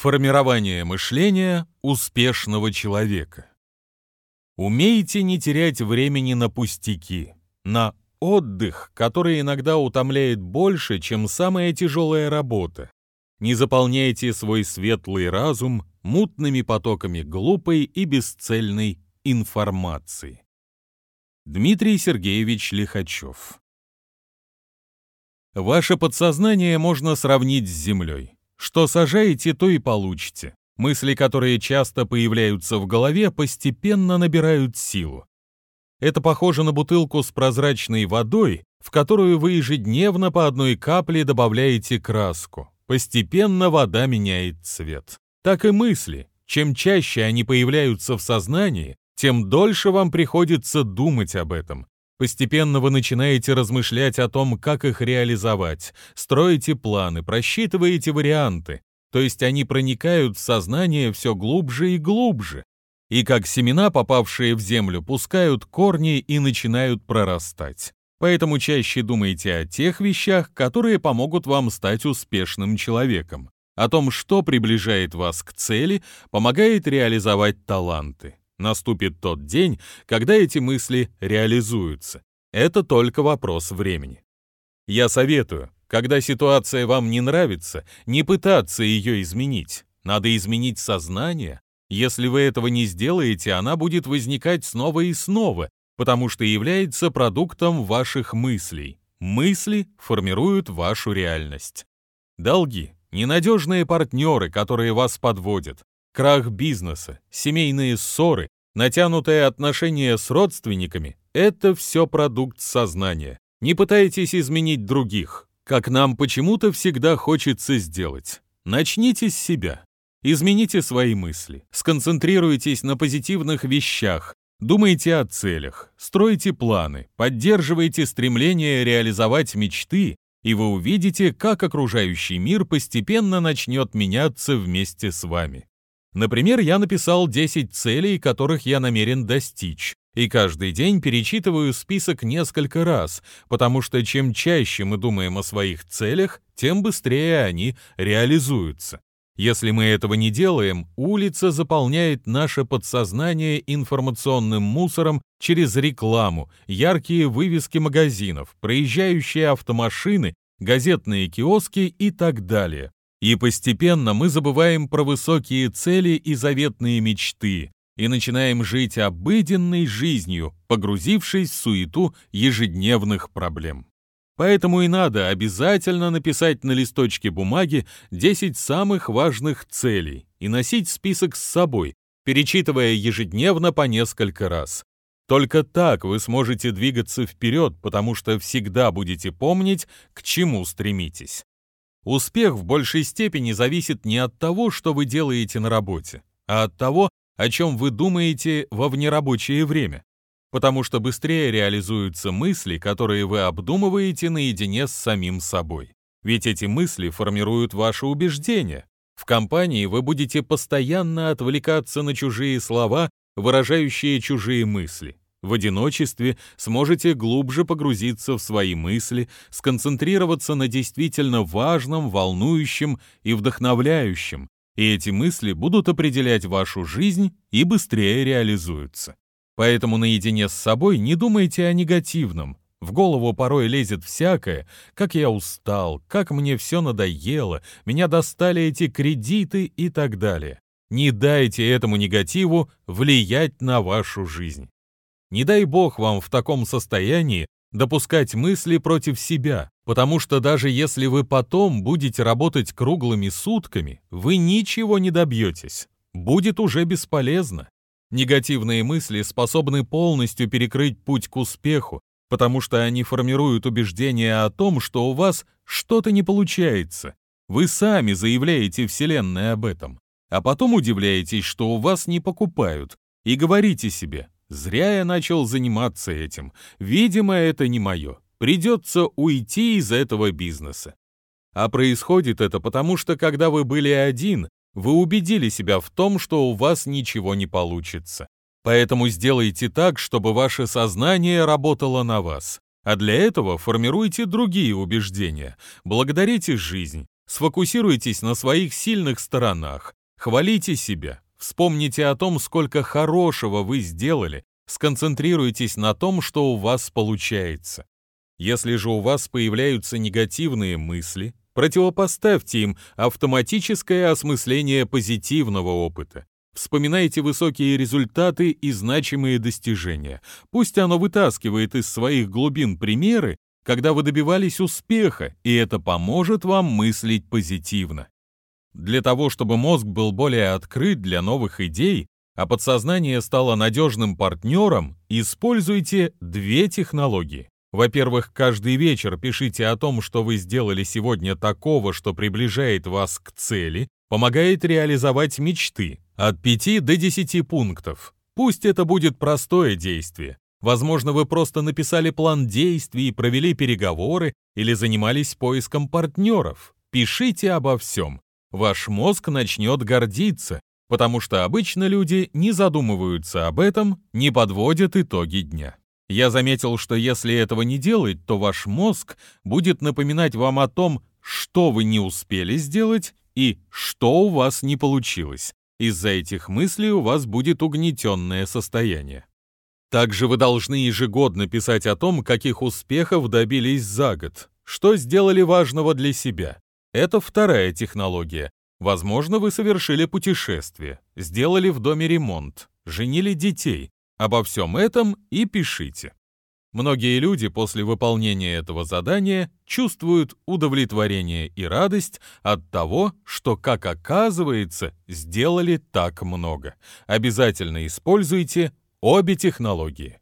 Формирование мышления успешного человека. Умейте не терять времени на пустяки, на отдых, который иногда утомляет больше, чем самая тяжелая работа. Не заполняйте свой светлый разум мутными потоками глупой и бесцельной информации. Дмитрий Сергеевич Лихачев Ваше подсознание можно сравнить с землей. Что сажаете, то и получите. Мысли, которые часто появляются в голове, постепенно набирают силу. Это похоже на бутылку с прозрачной водой, в которую вы ежедневно по одной капле добавляете краску. Постепенно вода меняет цвет. Так и мысли. Чем чаще они появляются в сознании, тем дольше вам приходится думать об этом. Постепенно вы начинаете размышлять о том, как их реализовать, строите планы, просчитываете варианты, то есть они проникают в сознание все глубже и глубже, и как семена, попавшие в землю, пускают корни и начинают прорастать. Поэтому чаще думайте о тех вещах, которые помогут вам стать успешным человеком, о том, что приближает вас к цели, помогает реализовать таланты. Наступит тот день, когда эти мысли реализуются. Это только вопрос времени. Я советую, когда ситуация вам не нравится, не пытаться ее изменить. Надо изменить сознание. Если вы этого не сделаете, она будет возникать снова и снова, потому что является продуктом ваших мыслей. Мысли формируют вашу реальность. Долги, ненадежные партнеры, которые вас подводят, Крах бизнеса, семейные ссоры, натянутые отношения с родственниками – это все продукт сознания. Не пытайтесь изменить других, как нам почему-то всегда хочется сделать. Начните с себя. Измените свои мысли, сконцентрируйтесь на позитивных вещах, думайте о целях, стройте планы, поддерживайте стремление реализовать мечты, и вы увидите, как окружающий мир постепенно начнет меняться вместе с вами. Например, я написал 10 целей, которых я намерен достичь, и каждый день перечитываю список несколько раз, потому что чем чаще мы думаем о своих целях, тем быстрее они реализуются. Если мы этого не делаем, улица заполняет наше подсознание информационным мусором через рекламу, яркие вывески магазинов, проезжающие автомашины, газетные киоски и так далее. И постепенно мы забываем про высокие цели и заветные мечты и начинаем жить обыденной жизнью, погрузившись в суету ежедневных проблем. Поэтому и надо обязательно написать на листочке бумаги 10 самых важных целей и носить список с собой, перечитывая ежедневно по несколько раз. Только так вы сможете двигаться вперед, потому что всегда будете помнить, к чему стремитесь. Успех в большей степени зависит не от того, что вы делаете на работе, а от того, о чем вы думаете во внерабочее время. Потому что быстрее реализуются мысли, которые вы обдумываете наедине с самим собой. Ведь эти мысли формируют ваши убеждения. В компании вы будете постоянно отвлекаться на чужие слова, выражающие чужие мысли. В одиночестве сможете глубже погрузиться в свои мысли, сконцентрироваться на действительно важном, волнующем и вдохновляющем, и эти мысли будут определять вашу жизнь и быстрее реализуются. Поэтому наедине с собой не думайте о негативном. В голову порой лезет всякое, как я устал, как мне все надоело, меня достали эти кредиты и так далее. Не дайте этому негативу влиять на вашу жизнь. Не дай бог вам в таком состоянии допускать мысли против себя, потому что даже если вы потом будете работать круглыми сутками, вы ничего не добьетесь. Будет уже бесполезно. Негативные мысли способны полностью перекрыть путь к успеху, потому что они формируют убеждение о том, что у вас что-то не получается. Вы сами заявляете Вселенной об этом, а потом удивляетесь, что у вас не покупают, и говорите себе Зря я начал заниматься этим. Видимо, это не мое. Придется уйти из этого бизнеса. А происходит это потому, что когда вы были один, вы убедили себя в том, что у вас ничего не получится. Поэтому сделайте так, чтобы ваше сознание работало на вас. А для этого формируйте другие убеждения. Благодарите жизнь. Сфокусируйтесь на своих сильных сторонах, хвалите себя, вспомните о том, сколько хорошего вы сделали, сконцентрируйтесь на том, что у вас получается. Если же у вас появляются негативные мысли, противопоставьте им автоматическое осмысление позитивного опыта. Вспоминайте высокие результаты и значимые достижения. Пусть оно вытаскивает из своих глубин примеры, когда вы добивались успеха, и это поможет вам мыслить позитивно. Для того, чтобы мозг был более открыт для новых идей, а подсознание стало надежным партнером, используйте две технологии. Во-первых, каждый вечер пишите о том, что вы сделали сегодня такого, что приближает вас к цели, помогает реализовать мечты от 5 до 10 пунктов. Пусть это будет простое действие. Возможно, вы просто написали план действий провели переговоры или занимались поиском партнеров. Пишите обо всем. Ваш мозг начнет гордиться, потому что обычно люди не задумываются об этом, не подводят итоги дня. Я заметил, что если этого не делать, то ваш мозг будет напоминать вам о том, что вы не успели сделать и что у вас не получилось. Из-за этих мыслей у вас будет угнетенное состояние. Также вы должны ежегодно писать о том, каких успехов добились за год, что сделали важного для себя. Это вторая технология. Возможно, вы совершили путешествие, сделали в доме ремонт, женили детей, Обо всем этом и пишите. Многие люди после выполнения этого задания чувствуют удовлетворение и радость от того, что, как оказывается, сделали так много. Обязательно используйте обе технологии.